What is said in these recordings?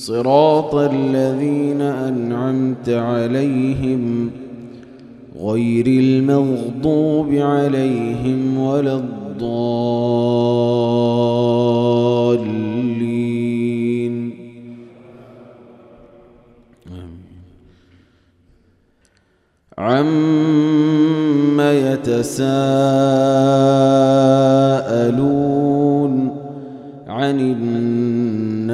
صراط الذين أنعمت عليهم غير المغضوب عليهم ولا الضالين. عم يتساءلون عن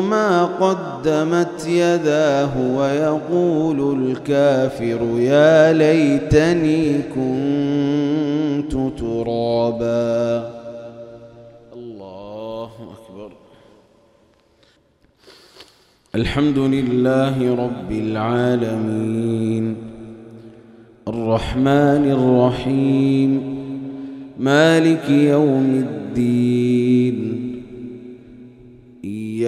ما قدمت يداه ويقول الكافر يا ليتني كنت ترابا. الله أكبر. الحمد لله رب العالمين. الرحمن الرحيم. مالك يوم الدين.